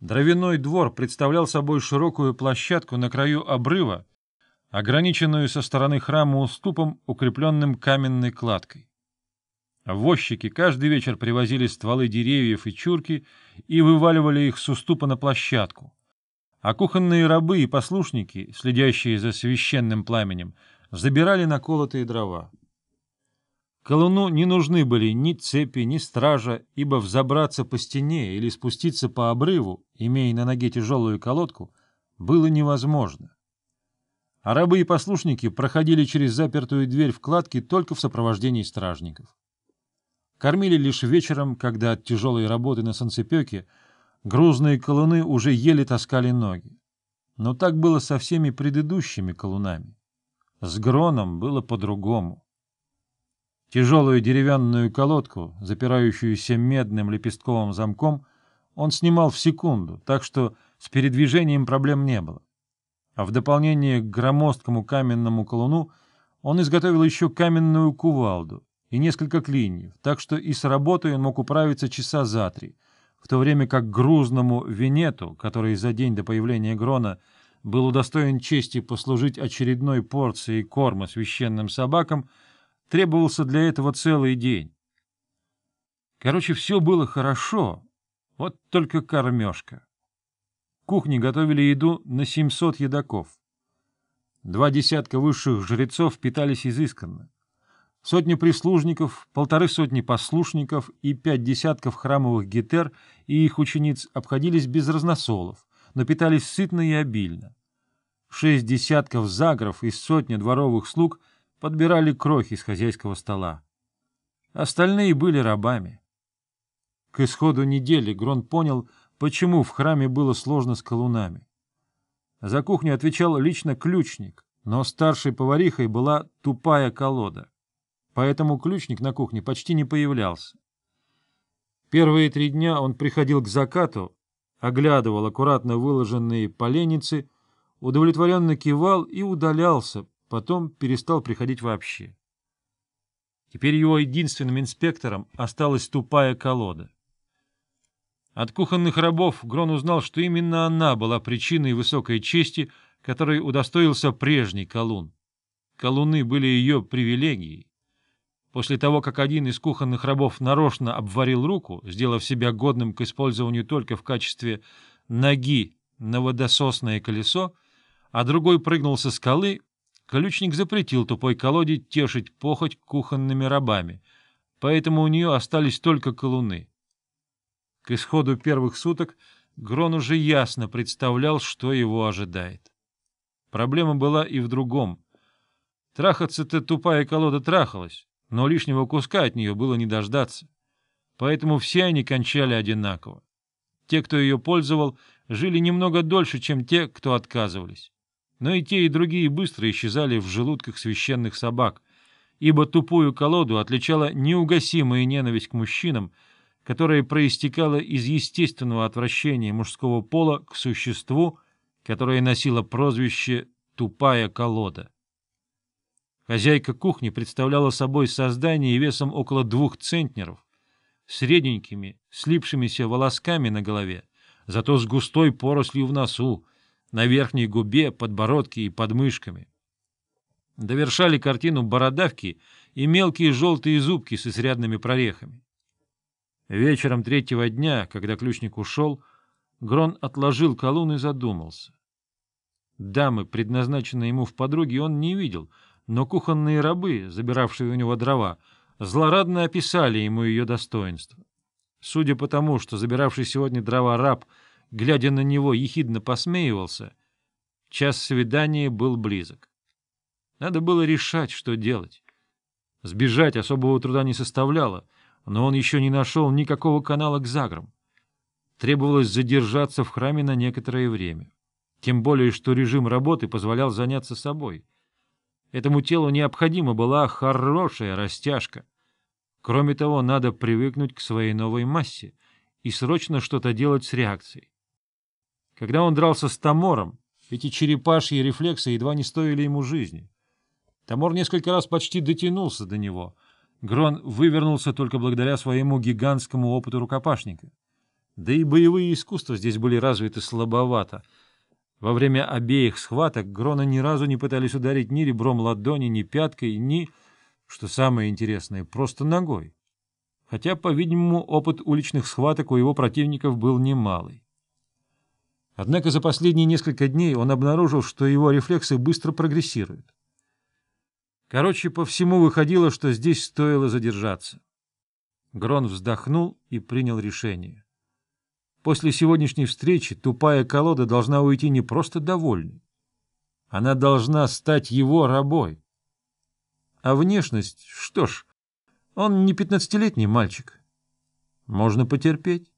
Дровяной двор представлял собой широкую площадку на краю обрыва, ограниченную со стороны храма уступом, укрепленным каменной кладкой. Возчики каждый вечер привозили стволы деревьев и чурки и вываливали их с уступа на площадку, а кухонные рабы и послушники, следящие за священным пламенем, забирали наколотые дрова. Колуну не нужны были ни цепи, ни стража, ибо взобраться по стене или спуститься по обрыву, имея на ноге тяжелую колодку, было невозможно. А рабы и послушники проходили через запертую дверь в кладке только в сопровождении стражников. Кормили лишь вечером, когда от тяжелой работы на санцепёке грузные колуны уже еле таскали ноги. Но так было со всеми предыдущими колунами. С Гроном было по-другому. Тяжелую деревянную колодку, запирающуюся медным лепестковым замком, он снимал в секунду, так что с передвижением проблем не было. А в дополнение к громоздкому каменному колуну он изготовил еще каменную кувалду и несколько клиньев, так что и с работой он мог управиться часа за три, в то время как грузному винету, который за день до появления Грона был удостоен чести послужить очередной порцией корма священным собакам, Требовался для этого целый день. Короче, все было хорошо, вот только кормежка. Кухни готовили еду на 700 едоков. Два десятка высших жрецов питались изысканно. Сотни прислужников, полторы сотни послушников и пять десятков храмовых гетер и их учениц обходились без разносолов, но питались сытно и обильно. Шесть десятков загров и сотня дворовых слуг подбирали крохи с хозяйского стола. Остальные были рабами. К исходу недели Грон понял, почему в храме было сложно с колунами. За кухню отвечал лично ключник, но старшей поварихой была тупая колода. Поэтому ключник на кухне почти не появлялся. Первые три дня он приходил к закату, оглядывал аккуратно выложенные поленницы, удовлетворенно кивал и удалялся, потом перестал приходить вообще. Теперь его единственным инспектором осталась тупая колода. От кухонных рабов Грон узнал, что именно она была причиной высокой чести, которой удостоился прежний колун. Колуны были ее привилегией. После того, как один из кухонных рабов нарочно обварил руку, сделав себя годным к использованию только в качестве ноги на водососное колесо, а другой прыгнул со скалы, Колючник запретил тупой колоде тешить похоть кухонными рабами, поэтому у нее остались только колуны. К исходу первых суток Грон уже ясно представлял, что его ожидает. Проблема была и в другом. Трахаться-то тупая колода трахалась, но лишнего куска от нее было не дождаться. Поэтому все они кончали одинаково. Те, кто ее пользовал, жили немного дольше, чем те, кто отказывались но и те, и другие быстро исчезали в желудках священных собак, ибо тупую колоду отличала неугасимая ненависть к мужчинам, которая проистекала из естественного отвращения мужского пола к существу, которое носило прозвище «тупая колода». Хозяйка кухни представляла собой создание весом около двух центнеров, средненькими, слипшимися волосками на голове, зато с густой порослью в носу, на верхней губе, подбородке и подмышками. Довершали картину бородавки и мелкие желтые зубки с изрядными прорехами. Вечером третьего дня, когда ключник ушел, Грон отложил колун и задумался. Дамы, предназначенные ему в подруге, он не видел, но кухонные рабы, забиравшие у него дрова, злорадно описали ему ее достоинство. Судя по тому, что забиравший сегодня дрова раб — глядя на него, ехидно посмеивался, час свидания был близок. Надо было решать, что делать. Сбежать особого труда не составляло, но он еще не нашел никакого канала к Заграм. Требовалось задержаться в храме на некоторое время. Тем более, что режим работы позволял заняться собой. Этому телу необходима была хорошая растяжка. Кроме того, надо привыкнуть к своей новой массе и срочно что-то делать с реакцией. Когда он дрался с Тамором, эти черепашьи рефлексы едва не стоили ему жизни. Тамор несколько раз почти дотянулся до него. Грон вывернулся только благодаря своему гигантскому опыту рукопашника. Да и боевые искусства здесь были развиты слабовато. Во время обеих схваток Грона ни разу не пытались ударить ни ребром ладони, ни пяткой, ни, что самое интересное, просто ногой. Хотя, по-видимому, опыт уличных схваток у его противников был немалый. Однако за последние несколько дней он обнаружил, что его рефлексы быстро прогрессируют. Короче, по всему выходило, что здесь стоило задержаться. Грон вздохнул и принял решение. После сегодняшней встречи тупая колода должна уйти не просто довольной. Она должна стать его рабой. А внешность, что ж, он не пятнадцатилетний мальчик. Можно потерпеть.